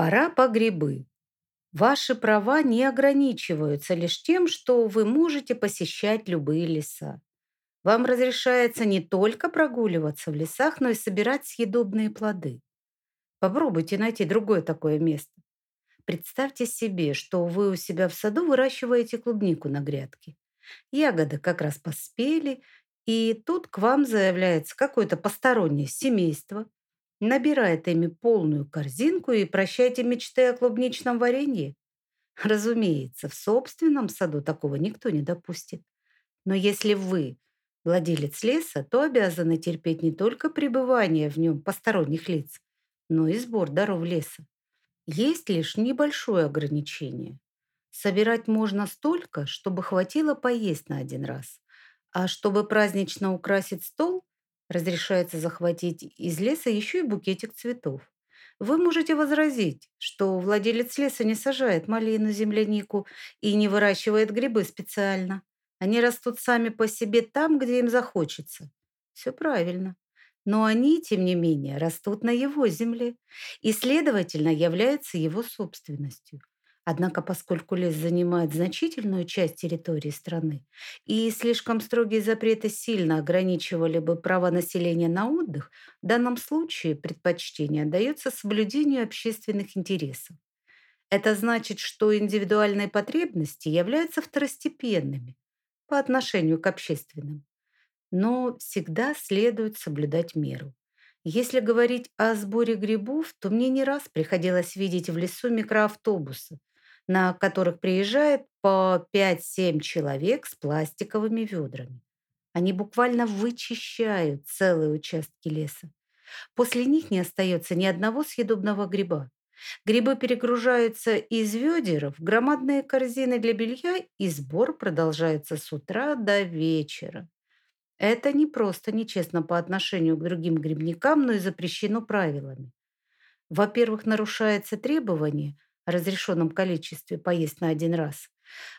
Пора по грибы. Ваши права не ограничиваются лишь тем, что вы можете посещать любые леса. Вам разрешается не только прогуливаться в лесах, но и собирать съедобные плоды. Попробуйте найти другое такое место. Представьте себе, что вы у себя в саду выращиваете клубнику на грядке. Ягоды как раз поспели, и тут к вам заявляется какое-то постороннее семейство, набирает ими полную корзинку и прощайте мечты о клубничном варенье. Разумеется, в собственном саду такого никто не допустит. Но если вы владелец леса, то обязаны терпеть не только пребывание в нем посторонних лиц, но и сбор даров леса. Есть лишь небольшое ограничение. Собирать можно столько, чтобы хватило поесть на один раз. А чтобы празднично украсить стол, разрешается захватить из леса еще и букетик цветов. Вы можете возразить, что владелец леса не сажает малину, землянику и не выращивает грибы специально. Они растут сами по себе там, где им захочется. Все правильно. Но они, тем не менее, растут на его земле и, следовательно, являются его собственностью. Однако, поскольку лес занимает значительную часть территории страны и слишком строгие запреты сильно ограничивали бы право населения на отдых, в данном случае предпочтение отдается соблюдению общественных интересов. Это значит, что индивидуальные потребности являются второстепенными по отношению к общественным но всегда следует соблюдать меру. Если говорить о сборе грибов, то мне не раз приходилось видеть в лесу микроавтобусы, на которых приезжает по 5-7 человек с пластиковыми ведрами. Они буквально вычищают целые участки леса. После них не остается ни одного съедобного гриба. Грибы перегружаются из ведер в громадные корзины для белья, и сбор продолжается с утра до вечера. Это не просто нечестно по отношению к другим грибникам, но и запрещено правилами. Во-первых, нарушается требование разрешенном количестве поесть на один раз.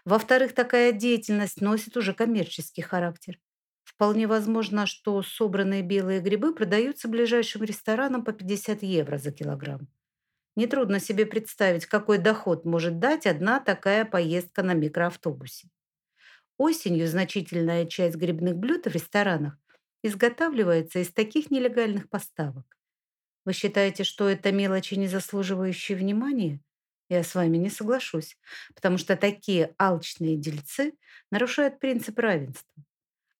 Во-вторых, такая деятельность носит уже коммерческий характер. Вполне возможно, что собранные белые грибы продаются ближайшим ресторанам по 50 евро за килограмм. Нетрудно себе представить, какой доход может дать одна такая поездка на микроавтобусе. Осенью значительная часть грибных блюд в ресторанах изготавливается из таких нелегальных поставок. Вы считаете, что это мелочи, не заслуживающие внимания? Я с вами не соглашусь, потому что такие алчные дельцы нарушают принцип равенства.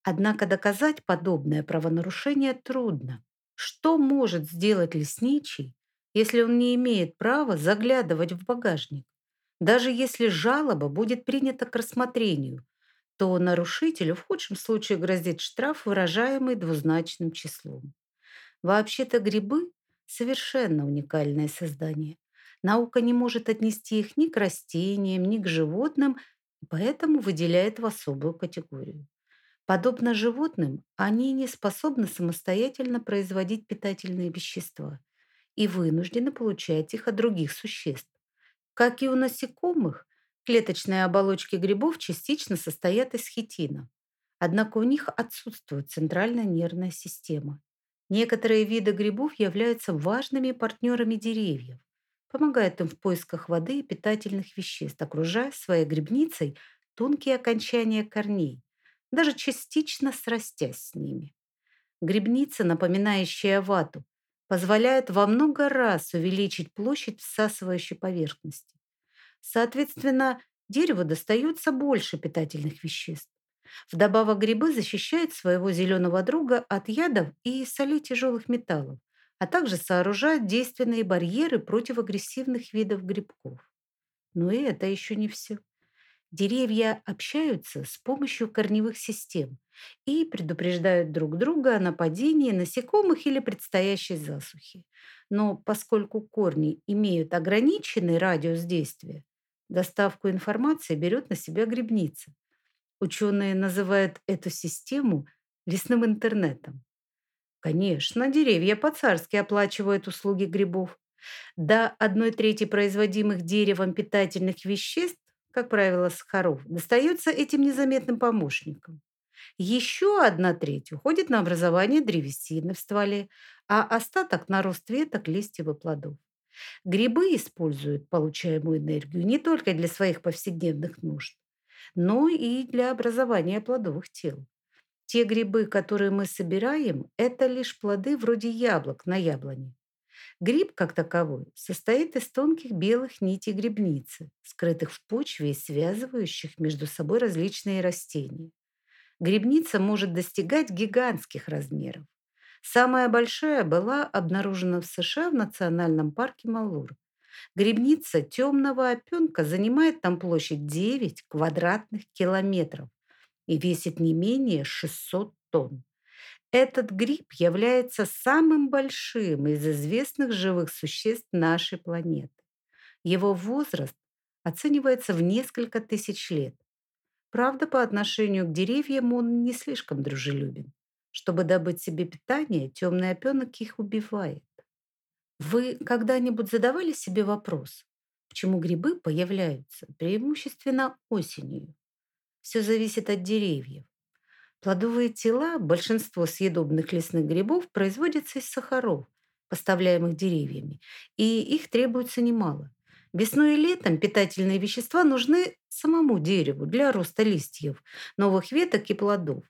Однако доказать подобное правонарушение трудно. Что может сделать лесничий, если он не имеет права заглядывать в багажник? Даже если жалоба будет принята к рассмотрению, то нарушителю в худшем случае грозит штраф, выражаемый двузначным числом. Вообще-то грибы – совершенно уникальное создание. Наука не может отнести их ни к растениям, ни к животным, поэтому выделяет в особую категорию. Подобно животным, они не способны самостоятельно производить питательные вещества и вынуждены получать их от других существ. Как и у насекомых, Клеточные оболочки грибов частично состоят из хитина. Однако у них отсутствует центральная нервная система. Некоторые виды грибов являются важными партнерами деревьев, помогают им в поисках воды и питательных веществ, окружая своей грибницей тонкие окончания корней, даже частично срастясь с ними. Грибница, напоминающая вату, позволяет во много раз увеличить площадь всасывающей поверхности. Соответственно, дереву достается больше питательных веществ. Вдобавок грибы защищают своего зеленого друга от ядов и солей тяжелых металлов, а также сооружают действенные барьеры против агрессивных видов грибков. Но и это еще не все. Деревья общаются с помощью корневых систем и предупреждают друг друга о нападении насекомых или предстоящей засухи. Но поскольку корни имеют ограниченный радиус действия, Доставку информации берет на себя грибница. Ученые называют эту систему лесным интернетом. Конечно, деревья по-царски оплачивают услуги грибов. До одной трети производимых деревом питательных веществ, как правило, сахаров, достается этим незаметным помощникам. Еще одна треть уходит на образование древесины в стволе, а остаток на рост веток, листьев и плодов. Грибы используют получаемую энергию не только для своих повседневных нужд, но и для образования плодовых тел. Те грибы, которые мы собираем, это лишь плоды вроде яблок на яблоне. Гриб, как таковой, состоит из тонких белых нитей грибницы, скрытых в почве и связывающих между собой различные растения. Грибница может достигать гигантских размеров. Самая большая была обнаружена в США в национальном парке Малур. Грибница темного опенка занимает там площадь 9 квадратных километров и весит не менее 600 тонн. Этот гриб является самым большим из известных живых существ нашей планеты. Его возраст оценивается в несколько тысяч лет. Правда, по отношению к деревьям он не слишком дружелюбен. Чтобы добыть себе питание, темный опенок их убивает. Вы когда-нибудь задавали себе вопрос, почему грибы появляются преимущественно осенью? Все зависит от деревьев. Плодовые тела, большинство съедобных лесных грибов производятся из сахаров, поставляемых деревьями, и их требуется немало. Весной и летом питательные вещества нужны самому дереву для роста листьев, новых веток и плодов.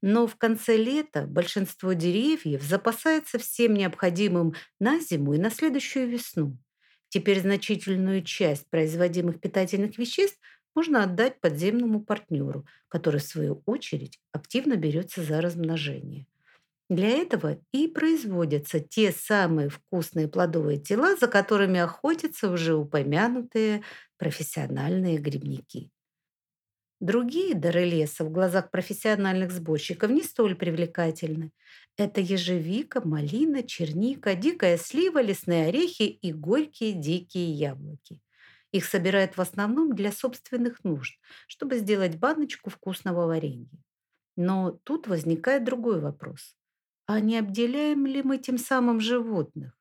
Но в конце лета большинство деревьев запасается всем необходимым на зиму и на следующую весну. Теперь значительную часть производимых питательных веществ можно отдать подземному партнеру, который, в свою очередь, активно берется за размножение. Для этого и производятся те самые вкусные плодовые тела, за которыми охотятся уже упомянутые профессиональные грибники. Другие дары леса в глазах профессиональных сборщиков не столь привлекательны. Это ежевика, малина, черника, дикая слива, лесные орехи и горькие дикие яблоки. Их собирают в основном для собственных нужд, чтобы сделать баночку вкусного варенья. Но тут возникает другой вопрос. А не обделяем ли мы тем самым животных?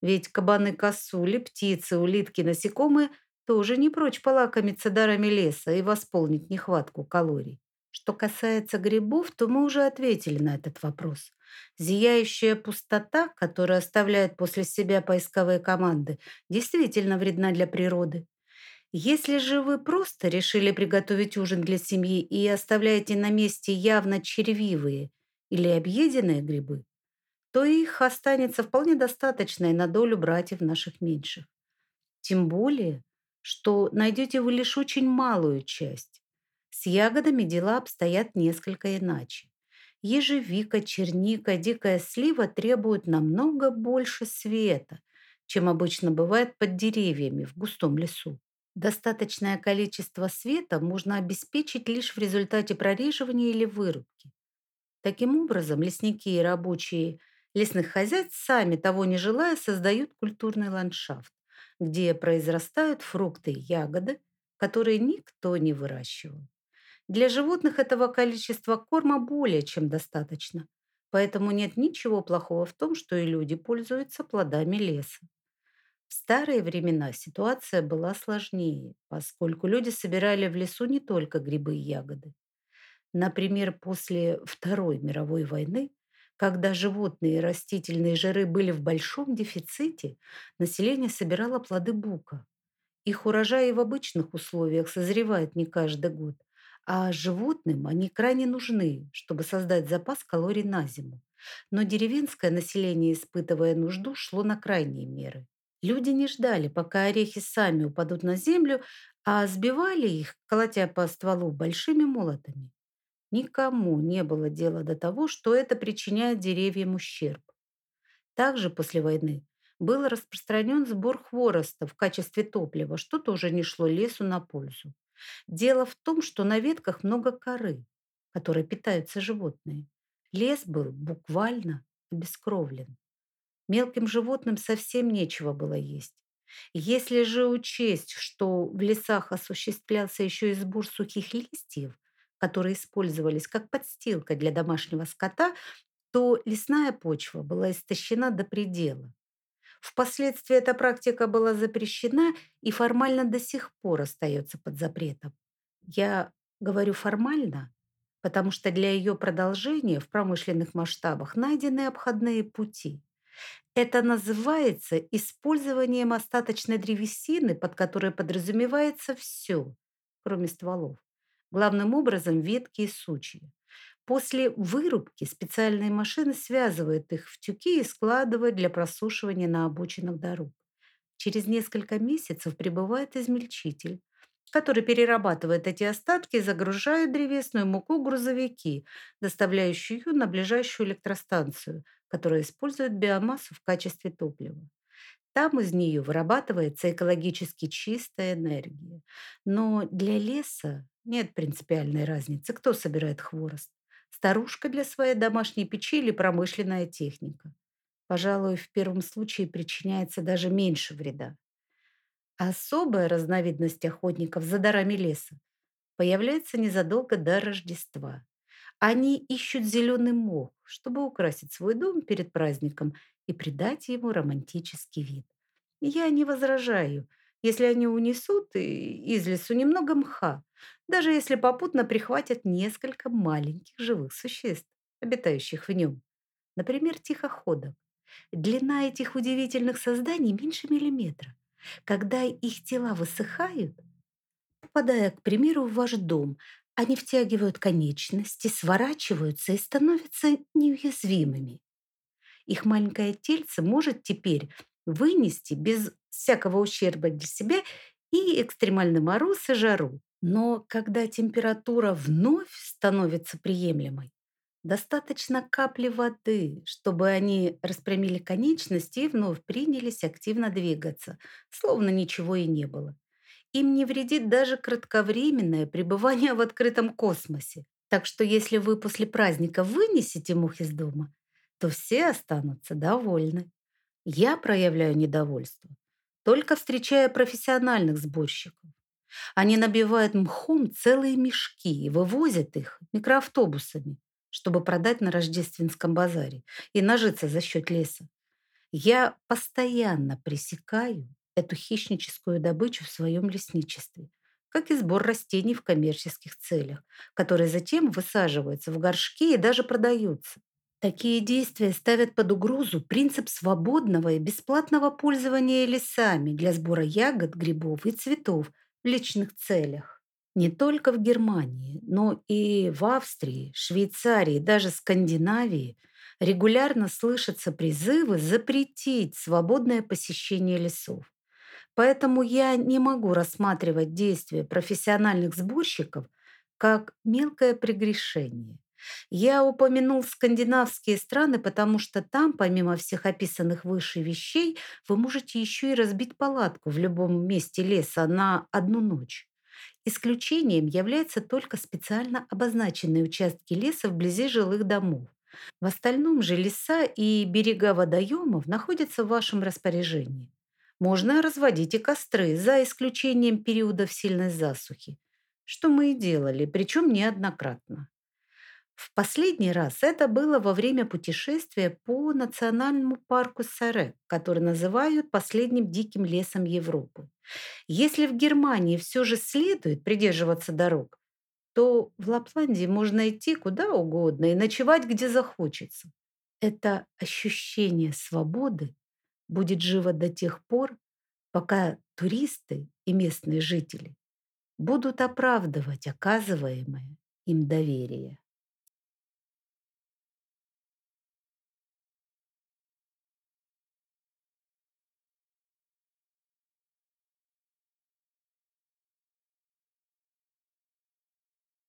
Ведь кабаны, косули, птицы, улитки, насекомые тоже не прочь полакомиться дарами леса и восполнить нехватку калорий. Что касается грибов, то мы уже ответили на этот вопрос. Зияющая пустота, которую оставляют после себя поисковые команды, действительно вредна для природы. Если же вы просто решили приготовить ужин для семьи и оставляете на месте явно червивые или объеденные грибы, то их останется вполне достаточно и на долю братьев наших меньших. Тем более, что найдете вы лишь очень малую часть. С ягодами дела обстоят несколько иначе. Ежевика, черника, дикая слива требуют намного больше света, чем обычно бывает под деревьями в густом лесу. Достаточное количество света можно обеспечить лишь в результате прореживания или вырубки. Таким образом, лесники и рабочие лесных хозяйств, сами того не желая, создают культурный ландшафт, где произрастают фрукты и ягоды, которые никто не выращивал. Для животных этого количества корма более чем достаточно, поэтому нет ничего плохого в том, что и люди пользуются плодами леса. В старые времена ситуация была сложнее, поскольку люди собирали в лесу не только грибы и ягоды. Например, после Второй мировой войны, когда животные и растительные жиры были в большом дефиците, население собирало плоды бука. Их урожай в обычных условиях созревает не каждый год, а животным они крайне нужны, чтобы создать запас калорий на зиму. Но деревенское население, испытывая нужду, шло на крайние меры. Люди не ждали, пока орехи сами упадут на землю, а сбивали их, колотя по стволу большими молотами. Никому не было дела до того, что это причиняет деревьям ущерб. Также после войны был распространен сбор хвороста в качестве топлива, что тоже не шло лесу на пользу. Дело в том, что на ветках много коры, которой питаются животные. Лес был буквально обескровлен. Мелким животным совсем нечего было есть. Если же учесть, что в лесах осуществлялся еще и сбор сухих листьев, которые использовались как подстилка для домашнего скота, то лесная почва была истощена до предела. Впоследствии эта практика была запрещена и формально до сих пор остается под запретом. Я говорю формально, потому что для ее продолжения в промышленных масштабах найдены обходные пути – Это называется использованием остаточной древесины, под которой подразумевается все, кроме стволов. Главным образом ветки и сучья. После вырубки специальные машины связывают их в тюки и складывают для просушивания на обочинах дорог. Через несколько месяцев прибывает измельчитель, который перерабатывает эти остатки и загружает древесную муку грузовики, доставляющие ее на ближайшую электростанцию, которая использует биомассу в качестве топлива. Там из нее вырабатывается экологически чистая энергия. Но для леса нет принципиальной разницы, кто собирает хворост. Старушка для своей домашней печи или промышленная техника. Пожалуй, в первом случае причиняется даже меньше вреда. Особая разновидность охотников за дарами леса появляется незадолго до Рождества. Они ищут зеленый мох, чтобы украсить свой дом перед праздником и придать ему романтический вид. Я не возражаю, если они унесут из лесу немного мха, даже если попутно прихватят несколько маленьких живых существ, обитающих в нем. Например, тихоходок. Длина этих удивительных созданий меньше миллиметра. Когда их тела высыхают, попадая, к примеру, в ваш дом, они втягивают конечности, сворачиваются и становятся неуязвимыми. Их маленькое тельце может теперь вынести без всякого ущерба для себя и экстремальный мороз и жару. Но когда температура вновь становится приемлемой, достаточно капли воды, чтобы они распрямили конечности и вновь принялись активно двигаться, словно ничего и не было. Им не вредит даже кратковременное пребывание в открытом космосе. Так что если вы после праздника вынесете мух из дома, то все останутся довольны. Я проявляю недовольство, только встречая профессиональных сборщиков. Они набивают мхом целые мешки и вывозят их микроавтобусами, чтобы продать на рождественском базаре и нажиться за счет леса. Я постоянно пресекаю эту хищническую добычу в своем лесничестве, как и сбор растений в коммерческих целях, которые затем высаживаются в горшки и даже продаются. Такие действия ставят под угрозу принцип свободного и бесплатного пользования лесами для сбора ягод, грибов и цветов в личных целях. Не только в Германии, но и в Австрии, Швейцарии, даже Скандинавии регулярно слышатся призывы запретить свободное посещение лесов. Поэтому я не могу рассматривать действия профессиональных сборщиков как мелкое прегрешение. Я упомянул скандинавские страны, потому что там, помимо всех описанных выше вещей, вы можете еще и разбить палатку в любом месте леса на одну ночь. Исключением являются только специально обозначенные участки леса вблизи жилых домов. В остальном же леса и берега водоемов находятся в вашем распоряжении. Можно разводить и костры, за исключением периодов сильной засухи, что мы и делали, причем неоднократно. В последний раз это было во время путешествия по национальному парку Саре, который называют последним диким лесом Европы. Если в Германии все же следует придерживаться дорог, то в Лапландии можно идти куда угодно и ночевать где захочется. Это ощущение свободы будет живо до тех пор, пока туристы и местные жители будут оправдывать оказываемое им доверие.